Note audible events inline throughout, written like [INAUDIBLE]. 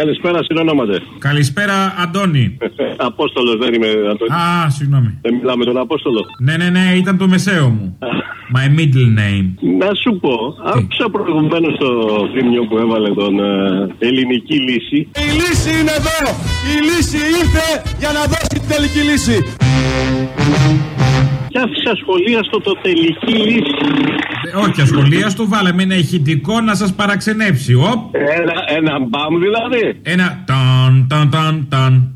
Καλησπέρα, συνονόματε. Καλησπέρα, Αντώνη. [LAUGHS] Απόστολος δεν είμαι, Αντώνη. Α, συγγνώμη. Δεν μιλάμε τον Απόστολο. Ναι, ναι, ναι, ήταν το μεσαίο μου. [LAUGHS] My middle name. Να σου πω, άκουσα προηγουμένως το θύμιο που έβαλε τον ε, ελληνική λύση. Η λύση είναι εδώ! Η λύση ήρθε για να δώσει την τελική λύση. Και άφησε ασχολίαστο το τελική λύση. Ε, όχι, ασχολίαστο, βάλαμε ένα ηχητικό να σας παραξενέψει. Οπ. Ένα, ένα μπαμ δηλαδή. Ένα ταν, ταν, ταν, ταν.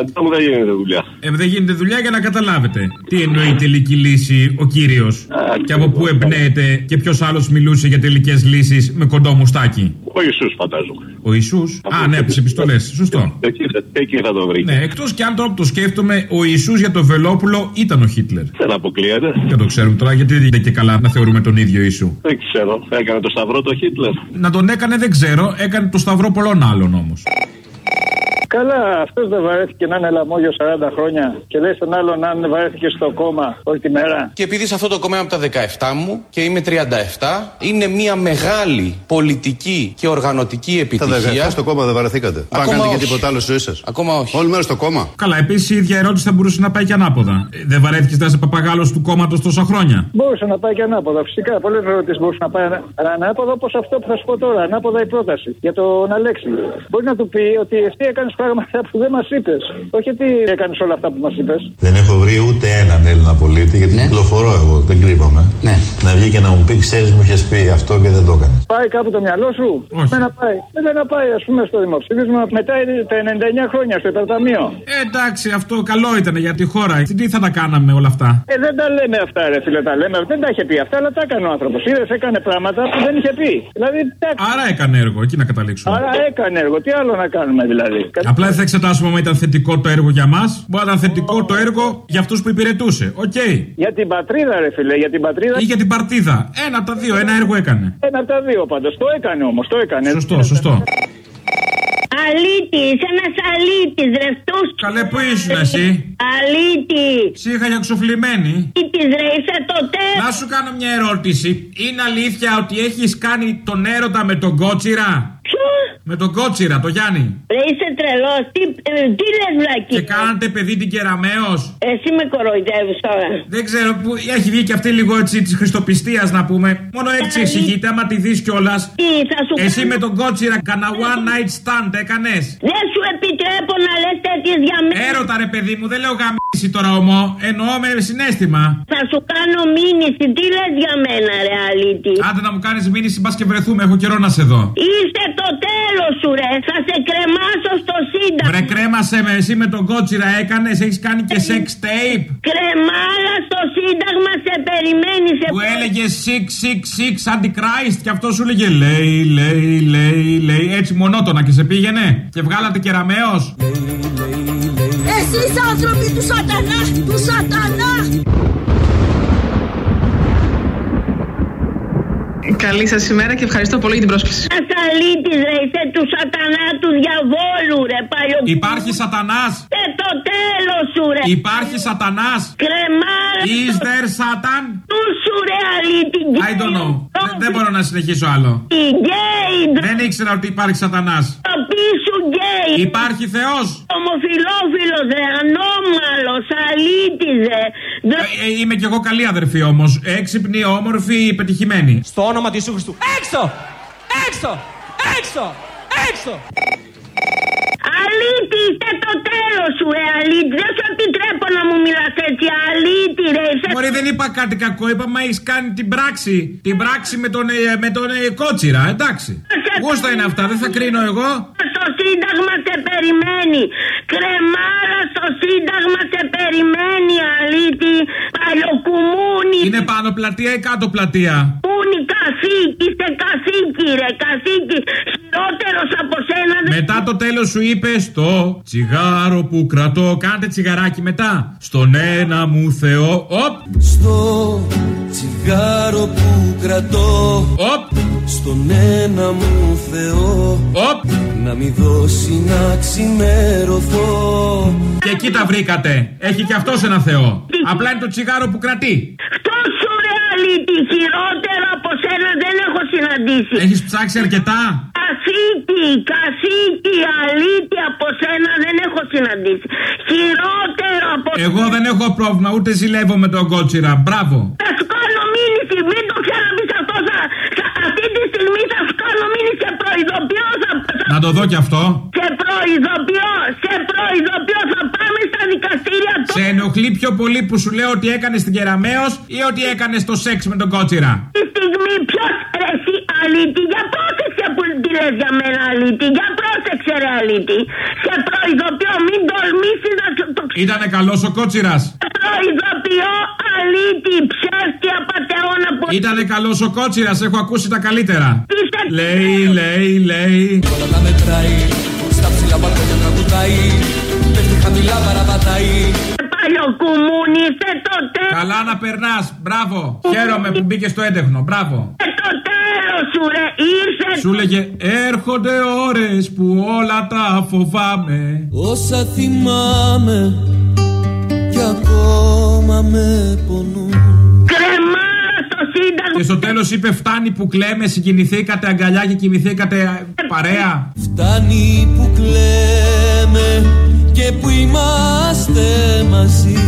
Αυτό. Μετά, μετά μου δεν γίνεται δουλειά. Ε, δεν γίνεται δουλειά για να καταλάβετε. Τι εννοεί τελική λύση ο κύριος. Και από πού εμπνέεται και ποιος άλλος μιλούσε για τελικές λύσεις με κοντό μουστάκι; Ο Ιησούς φαντάζομαι. Ο Ιησούς; Α, ναι, από τις επιστολές. Σωστό. Εκεί, εκεί θα το βρει. Ναι, εκτός και αν τώρα που το σκέφτομαι, ο Ιησούς για το Βελόπουλο ήταν ο Χίτλερ. Δεν αποκλείεται. Δεν το ξέρουμε τώρα, γιατί δεν είναι και καλά να θεωρούμε τον ίδιο Ιησού. Δεν ξέρω. Έκανε το σταυρό το Χίτλερ. Να τον έκανε δεν ξέρω, έκανε το σταυρό πολλών άλλων όμως. Καλά, αυτός δεν βαρέθηκε να είναι λαμόγιο 40 χρόνια και λέει στον άλλον αν βαρέθηκε στο κόμμα όλη τη μέρα. Και επειδή σε αυτό το κόμμα είμαι από τα 17 μου και είμαι 37, είναι μια μεγάλη πολιτική και οργανωτική Τα επιτυχία. 17 στο κόμμα δεν βαρεθήκατε. Ακόμα Πάνε και όχι. τίποτα άλλο στη ζωή σας. Ακόμα όχι. Όλη μέρα στο κόμμα. Καλά, επίσης η ίδια ερώτηση θα μπορούσε να πάει και ανάποδα. Ε, Δεν βαρέθηκες να είσαι παπαγάλος του κόμματος τόσα χρόνια; Μπορούσε να πάει και ανάποδα. Φυσικά, πολλές ερωτήσεις μπορούσαν να πάει ανα- ανάποδα, όπως αυτό που θα σου πω τώρα. Ανάποδα η πρόταση για τον Αλέξη. Μπορεί να του πει ότι εσύ έκανε πράγματα που δεν μας είπες. Όχι ότι έκανες όλα αυτά που μας είπες. Δεν έχω βρει ούτε έναν Έλληνα πολίτη, γιατί Ναι. κυκλοφορώ εγώ, δεν κρύβομαι. Ναι. Να βγει και να μου πει, ξέρεις, μου είχες πει αυτό και δεν το έκανες. Πάει κάπου το μυαλό σου; Όχι. Δεν να πάει. Δεν να πάει, ας πούμε, στο δημοψήφισμα μετά τα 99 χρόνια στο υπερταμείο. Ε, εντάξει, αυτό καλό ήταν για τη χώρα. Τι, τι θα τα κάναμε όλα αυτά; Ε, δεν τα λέμε αυτά, ρε φίλε, τα λέμε. Δεν τα είχε πει αυτά, αλλά τα έκανε ο άνθρωπος. Είδες, έκανε πράγματα που δεν είχε πει. Δηλαδή, τα... Άρα έκανε έργο, εκεί να καταλήξουμε. Άρα έκανε έργο. Τι άλλο να κάνουμε, δηλαδή; Απλά δεν θα εξετάσουμε αν ήταν θετικό το έργο για μας. Μπορεί να ήταν θετικό το έργο για αυτούς που υπηρετούσε. Οκ. Για την πατρίδα, ρε φίλε, για την πατρίδα. Ή για την παρτίδα. Ένα από τα δύο, ένα έργο έκανε. Ένα από τα δύο πάντως. Το έκανε όμως, το έκανε. Σωστό, σωστό. Αλήτης, είσαι ένας αλήτης, ρε αυτούς. Καλέ, πού ήσουν εσύ. Αλήτη. Σύγχα για ξοφλημένη. Αλήτης, ρε, είσαι το τέλος. Να σου κάνω μια ερώτηση. Είναι αλήθεια ότι έχεις κάνει τον έρωτα με τον Κότσιρα; Ποιο; Με τον Κότσιρα, το Γιάννη. Ρε, είσαι τρελός. Τι, ε, τι λες, βλακή; Και κάνατε παιδί την Κεραμέως; Εσύ με κοροϊδεύεις τώρα. Δεν ξέρω, που έχει βγει και αυτή λίγο έτσι της χριστοπιστίας να πούμε. Μόνο έτσι εξηγείται, άμα τη δεις κιόλας. Τι, θα σου Εσύ κάνω- με τον Κότσιρα, κανένα one night stand έκανες; Δεν σου επιτρέπω να λες τέτοιες για μένα. Έρωτα ρε παιδί μου, δεν λέω γαμίση τώρα ομό. Εννοώ με συνέστημα. Θα σου κάνω μήνυση. Τι λες για μένα, ρε, αλήτη; Άντε να μου κάνεις μήνυση, μπας και βρεθούμε. Έχω καιρό να σε δω. Είσαι το τέλο σου, ρε. Θα σε κρεμάσω στο σύνταγμα. Βρε κρέμασε με, εσύ με τον Κότσιρα έκανες, έχεις κάνει και sex tape. Κρεμάλα στο σύνταγμα σε περιμένει. Σε... Που έλεγε 666 Antichrist και αυτό σου έλεγε λέει, λέει, λέει, λέει. Έτσι μονότονα και σε πήγαινε. Και βγάλατε κεραμέως. Εσείς άνθρωποι του σατανά, του σατανά. Καλή σας ημέρα και ευχαριστώ πολύ για την πρόσκληση. Ασαλίτης, ρε, είσαι του σατανά του διαβόλου, ρε, παλιό. Υπάρχει σατανάς. Ε, το τέλος σου, ρε. Υπάρχει σατανάς. Κρεμάλα. Is there Satan? Του σου, ρε, αλήτη. I don't know. Δεν- Δεν μπορώ να συνεχίσω άλλο. Γκέι, Δεν ήξερα ότι υπάρχει σατανάς. το πίσω γκέι. Υπάρχει Θεός. Ομοφιλόφιλος, ρε, ανώμαλος, αλήτη, ρε. Ε, ε, είμαι κι εγώ καλή αδερφή όμως. Έξυπνη, όμορφη, πετυχημένη. Στο όνομα του Ιησού Χριστού. Έξω! Έξω! Έξω! Έξω! Αλήτη, είστε το τέλος σου, ρε, αλήτη. Δεν σου επιτρέπω να μου μιλάς έτσι, αλήτη, ρε. Είσαι... Μωρή δεν είπα κάτι κακό, είπα μα έχεις κάνει την πράξη. Την πράξη με τον, ε, με τον ε, κότσιρα, εντάξει. Γούστα είναι αυτά, δεν θα κρίνω εγώ. Στο Σύνταγμα σε περιμένει. Κρεμάρα στο Σύνταγμα σε περιμένει, αλήτη. Παλιοκουμούνι. Είναι πάνω πλατεία ή κάτω πλατεία; Πούνι καθήκη, είστε καθήκη, ρε, καθήκη. Χειρότερος από σένα δεν Μετά το τέλος σου είπες το τσιγάρο που κρατώ. Κάντε τσιγαράκι μετά. Στον ένα μου Θεό. Οπ, Στο τσιγάρο που κρατώ οπ, Στον ένα μου Θεό οπ. Να μην δώσει να ξημερωθώ Και εκεί τα βρήκατε. Έχει και αυτός ένα Θεό. Απλά είναι το τσιγάρο που κρατεί. Αυτό σου ρε αλήτη, χειρότερο από σένα δεν έχω συναντήσει. Έχεις ψάξει αρκετά; Κασίκι, κασίκι, αλήτη από σένα δεν έχω συναντήσει. Χειρότερο από Εγώ δεν έχω πρόβλημα, ούτε ζηλεύω με τον κότσιρα. Μπράβο. Θα σου κάνω μήνυση, μην το ξαναπείς αυτό. Θα, θα, αυτή τη στιγμή θα σου κάνω μήνυση, σε προειδοποιώ. Θα, θα- Να το δω κι αυτό. σε προειδοποιώ, σε προειδοποιώ. Θα πάμε στα δικαστήρια Σε τώρα. ενοχλεί πιο πολύ που σου λέω ότι έκανες την Κεραμαίος ή ότι έκανες το σεξ με τον κότσιρα; Τη στιγμή ποιος ρε εσύ αλήτη, για πρόσεξε που τη λες για μένα αλήτη, για πρόσεξε ρε αλήτη. Σε προειδοποιώ, μην τολμήσεις να σου το Ήτανε καλός ο κότσιρας. Σε προειδοποιώ αλήτη, ψεύτια πατεώνα που Ήτανε καλός ο κότσιρας, έχω ακούσει τα καλύτερα. είσαι Λέει, λέει, λέει. Όλα τα μετράει Στα ψηλά μπαλκόνια τραγουδάει Πέφτει χαμηλά παραπατάει παλιοκουμούνι, είσαι το τέλος. Καλά να περνάς, μπράβο. Χαίρομαι που μπήκες στο έντεχνο, μπράβο. Ε, το τέλος σου ρε, ήρθε Σου λέγε έρχονται ώρες που όλα τα φοβάμαι. Όσα θυμάμαι Και στο τέλος είπε φτάνει που κλαίμε, συγκινηθήκατε αγκαλιά και κοιμηθήκατε παρέα. Φτάνει που κλαίμε Και που είμαστε μαζί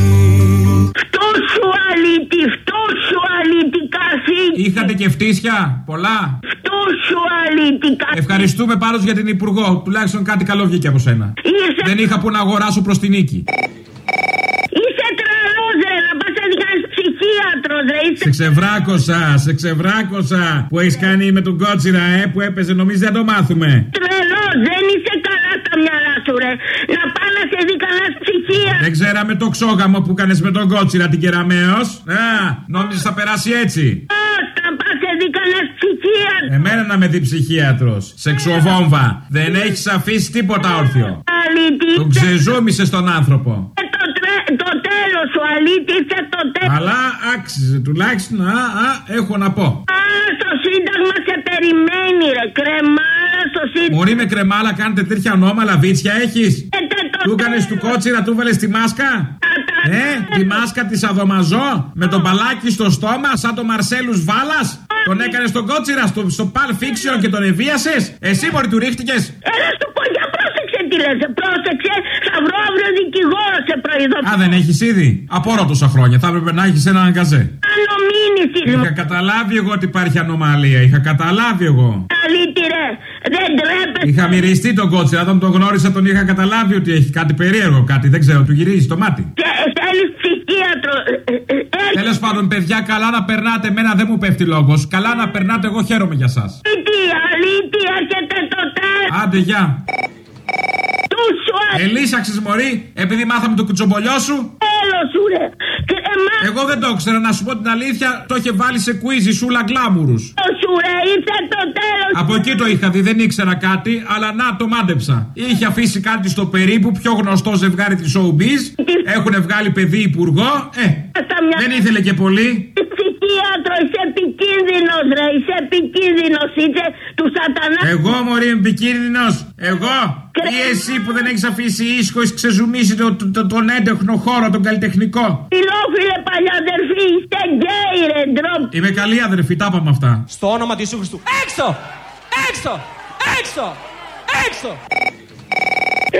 Φτού σου αλήτη, φτού σου αλήτη, καθήκη. Είχατε και φτύσια, πολλά. Φτού σου αλήτη, καθήκη. Ευχαριστούμε πάντως για την Υπουργό. Τουλάχιστον κάτι καλό βγήκε από σένα. Είσαι, Δεν είχα που να αγοράσω προς την νίκη. Ρε, είσαι Σε ξεβράκωσα, σε ξεβράκωσα που έχεις κάνει με τον κότσιρα, ε, που έπαιζε, νομίζεις δεν το μάθουμε; τρελός, δεν είσαι καλά στα μυαλά σου ρε. Να πάει να σε δει καλά ψυχίατρος. Δεν ξέραμε το ξόγαμο που έκανε με τον κότσιρα την Κεραμαίος. Α, νόμιζες θα περάσει έτσι; Να πας σε δει καλά ψυχίατρος. Εμένα να με δει ψυχίατρος. Σεξοβόμβα. Δεν έχεις αφήσει τίποτα όρθιο. Αλήτη, Τον είσαι ξεζούμισε τον άνθρωπο. Το, τρε- το τέλος σου αλήτη, είσαι το τέλος. Αλλά άξιζε τουλάχιστον. Α, α, έχω να πω. Α, στο σύνταγμα σε περιμένει ρε, κρεμάρα στο σύνταγμα. Μωρή με κρεμάλα κάνετε τέτοια νόμαλα βίτσια έχεις; Ε, τε, το Του έκανες του κότσιρα, του βάλες τη μάσκα; Ε, τη μάσκα της Αδομαζό με τον μπαλάκι στο στόμα, σαν το Μαρσέλους Βάλας; Τον έκανες τον κότσιρα στο, στο Pulp Fiction και τον ευίασε. Εσύ μπορεί του ρίχτηκες; Έλα σου πω για πρόσεξε τι λες, πρόσεξε, θα βρω αύριο δικηγόρο σε προειδοποιώ. Α, δεν έχεις ήδη; Απορώ τόσα χρόνια. Θα έπρεπε να έχεις έναν αγκαζέ. Κάνω μήνυση, Είχα καταλάβει εγώ ότι υπάρχει ανομαλία. Είχα καταλάβει εγώ. αλήτη ρε, δεν τρέπεσαι. Είχα μυριστεί τον κότσιρα. Όταν τον γνώρισα, τον είχα καταλάβει ότι έχει κάτι περίεργο. Κάτι δεν ξέρω, του γυρίζει το μάτι. Και θέλεις ψυχίατρο, ε, ε, ε, ε, Τέλος πάντων, παιδιά, καλά να περνάτε. Εμένα δεν μου πέφτει λόγος. Καλά να περνάτε, εγώ χαίρομαι για σας. αλήτη, αλήτη, έρχεται το τέλος Άντε, γεια. Του σου, Ελίσαξες, Μωρή, επειδή μάθαμε το κουτσομπολιό σου. τέλος σου ρε, κρεμάρα Εγώ δεν το ήξερα, να σου πω την αλήθεια, το είχε βάλει σε κουίζι σούλα γκλάμουρους. σου ρε, ήρθε το τέλος. Από εκεί το είχα δει, δεν ήξερα κάτι, αλλά να το μάντεψα. Είχε αφήσει κάτι στο περίπου, πιο γνωστό ζευγάρι της Showbiz. Έχουν βγάλει παιδί υπουργό. Ε, Στα μια... δεν ήθελε και πολύ. Ψυχίατρο, είσαι επικίνδυνος ρε, είσαι επικίνδυνος, είσαι του σατανά. Εγώ, Μωρή, είμαι επικίνδυνος. Εγώ. Ή εσύ που δεν έχεις αφήσει ίσχο, έχεις ξεζουμίσει το, το- το- τον έντεχνο χώρο, τον καλλιτεχνικό. Φιλόφιλε παλιαδερφή, είστε γκέι ρε, ντροπ. Είμαι καλή αδερφή, τα είπαμε αυτά. Στο όνομα του Ιησού Χριστού Έξω! Έξω! Έξω! Έξω!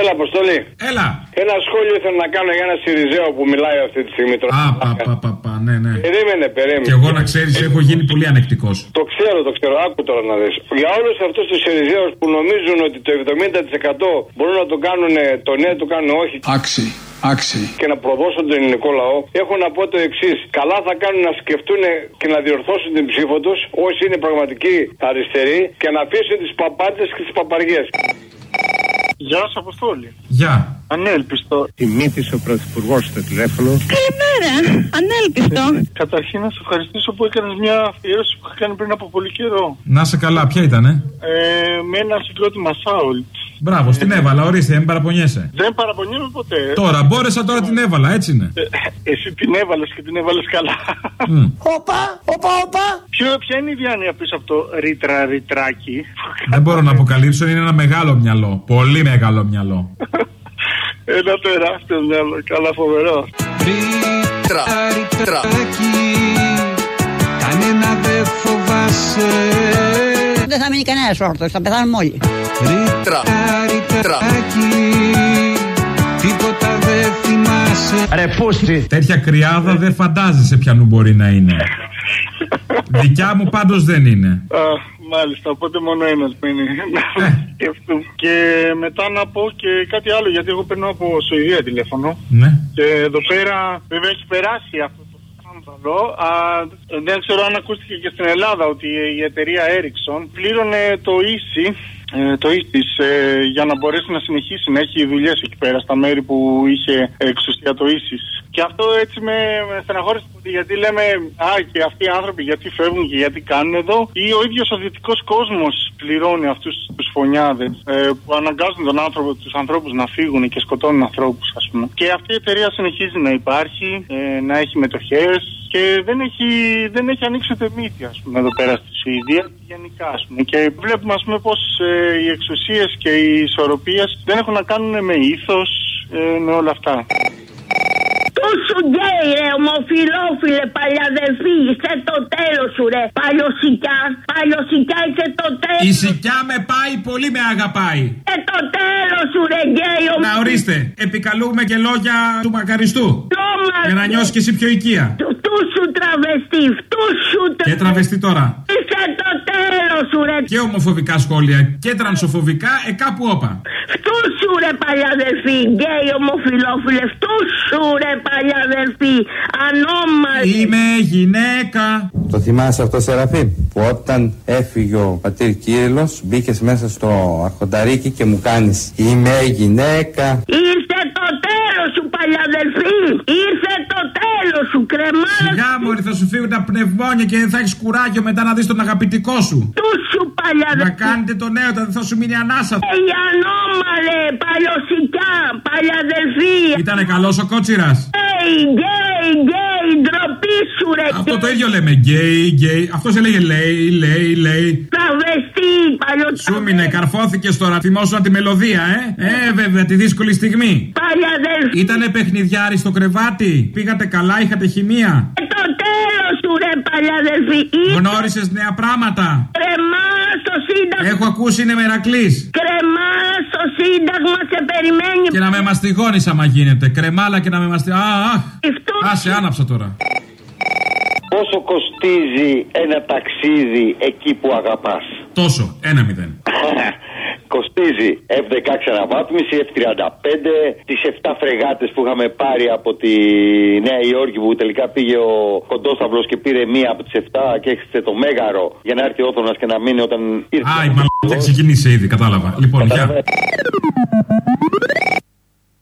Έλα, Αποστολή. Έλα. Ένα σχόλιο ήθελα να κάνω για ένα Σιριζέο που μιλάει αυτή τη στιγμή τώρα. Α, πα, πα, πα, πα, ναι, ναι. Περίμενε, περίμενε. Και εγώ να ξέρεις, έχω γίνει πολύ ανεκτικός. Το ξέρω, το ξέρω. Άκου τώρα να δεις. Για όλους αυτούς τους Σιριζέους που νομίζουν ότι το 70% μπορούν να το κάνουν, το ναι το κάνουν όχι Άξι, άξι. και να προδώσουν τον ελληνικό λαό, έχω να πω το εξής. Καλά θα κάνουν να σκεφτούν και να διορθώσουν την ψήφο τους όσοι είναι πραγματικοί αριστεροί και να αφήσουν τις παπάτε και τις παπαριές. Γεια σας, Αποστόλη. Γεια. Ανέλπιστο. Τιμήθησε ο Πρωθυπουργό στο τηλέφωνο. Καλημέρα. Ανέλπιστο. Καταρχήν να σε ευχαριστήσω που έκανες μια αφιέρωση που είχα κάνει πριν από πολύ καιρό. Να σε καλά, ποια ήτανε; Ε, με ένα συγκρότημα Σάουλτ. Μπράβο, στην έβαλα, ορίστε, μην παραπονιέσαι. Δεν παραπονιέμαι ποτέ. Τώρα, μπόρεσα τώρα την έβαλα, έτσι είναι. Ε, εσύ την έβαλες και την έβαλες καλά. Μμ. Όπα, όπα, όπα. Ποιο, ποια είναι η διάνοια πίσω από το ρήτρα ρητράκι; Δεν μπορώ να αποκαλύψω, είναι ένα μεγάλο μυαλό. Πολύ μεγάλο μυαλό. Ένα τεράστιο μυαλό. Καλά, φοβερό. Ρήτρα, ρητράκι δεν φοβάσαι Δεν θα μείνει κανένας όρθιος, θα πεθάνουμε όλοι. Ρήτρα, ρητράκι Τίποτα δεν θυμάσαι Ρε πούστη. Τέτοια κρυάδα δεν φαντάζεσαι ποιανού μπορεί να είναι. Δικιά μου πάντως δεν είναι. Α, μάλιστα, οπότε μόνο ένας μείνει. Και αυτό. Και μετά να πω και κάτι άλλο, γιατί εγώ παίρνω από Σουηδία τηλέφωνο. Ναι. Και εδώ πέρα βέβαια έχει περάσει αυτό το σκάνδαλο. Α, δεν ξέρω αν ακούστηκε και στην Ελλάδα ότι η εταιρεία Ericsson πλήρωνε το ίση. ε, το ίσις ε, για να μπορέσει να συνεχίσει να έχει δουλειές εκεί πέρα στα μέρη που είχε εξουσία το ίσις. Και αυτό έτσι με, με στεναχώρησε πολύ γιατί λέμε Α, και αυτοί οι άνθρωποι γιατί φεύγουν και γιατί κάνουν εδώ, ή ο ίδιος ο δυτικός κόσμος πληρώνει αυτούς τους φωνιάδες ε, που αναγκάζουν τον άνθρωπο, τους ανθρώπους να φύγουν και σκοτώνουν ανθρώπους, ας πούμε. Και αυτή η εταιρεία συνεχίζει να υπάρχει, ε, να έχει μετοχές και δεν έχει, δεν έχει ανοίξει ούτε μύτη, ας πούμε, εδώ πέρα στη Σουηδία και γενικά, ας πούμε. Και βλέπουμε, ας πούμε, πω ε, οι εξουσίες και οι ισορροπίες δεν έχουν να κάνουν με ήθος, ε, με όλα αυτά. Τόσο γκέι ρε ομοφιλόφιλε παλιαδελφή Είσαι το τέλος σου ρε Παλιοσικιά Παλιοσικιά είσαι το τέλος Η σικιά με πάει, πολύ με αγαπάει. Είσαι το τέλος σου ρε γκέι Να ορίστε, επικαλούμε και λόγια του μακαριστού. Τόμα Για να νιώσεις και εσύ πιο οικία. Φτού σου τραβεστή Φτού σου Και τραβεστή τραβεστή τώρα. Είσαι το τέλος σου ρε Και ομοφοβικά σχόλια και τρανσοφοβικά, ε κάπου όπα. Φτού σου ρε παλιαδελφή Γκέι ομοφιλόφιλες Φτού σου ρε παλιαδελφή Ανώμαλη Είμαι γυναίκα. Το θυμάσαι αυτό Σεραφείμ που όταν έφυγε ο πατήρ Κύριλλος μπήκες μέσα στο αρχονταρίκι και μου κάνεις Είμαι γυναίκα Ήρθε το τέλος σου παλιαδελφή Ήρθε το τέλος σου κρεμάλα Σιγά μωρή θα σου φύγουν τα πνευμόνια και δεν θα έχεις κουράγιο μετά να δεις τον αγαπητικό σου. Του σου Να παλιαδελφή κάνετε τον έρωτα, δεν θα σου μείνει ανάσα. Η ανώμαλε παλιοσικιά παλιαδελφή Ήτανε καλός ο κότσιρας. Gay gay gay ντροπή σου ρε Αυτό το ίδιο λέμε. Gay, gay. Αυτό έλεγε λέει, λέει, λέει. Τραβεστή παλιοσικιά Σου μείνε, καρφώθηκες τώρα. Θυμόσουνα τη μελωδία, ε. Ε, βέβαια, τη δύσκολη στιγμή. Παλιαδελφή Ήτανε παιχνιδιάρη στο κρεβάτι. Πήγατε καλά, είχατε χημεία. Ε, Το τέλος σου ρε παλιαδελφή Γνώρισες νέα πράγματα. Κρεμά στο σύνταγμα Έχω ακούσει είναι μερακλής. Κρεμά στο σύνταγμα σε περιμένει Και να με μαστιγώνεις άμα γίνεται. Κρεμάλα και να με μαστιγώνει. Α, αχ. Άσε, άναψα τώρα. Πόσο κοστίζει ένα ταξίδι εκεί που αγαπάς; Τόσο. Ένα μηδέν. [LAUGHS] Κοστίζει F16 αναβάθμιση, F35, τις 7 φρεγάτες που είχαμε πάρει από τη Νέα Υόρκη που τελικά πήγε ο Κοντόσταυλος και πήρε μία από τις 7 και έχετε το μέγαρο για να έρθει ο Όθωνας και να μείνει όταν ήρθε. Α, η μαλακία ξεκινήσει ήδη, κατάλαβα. Λοιπόν, γεια.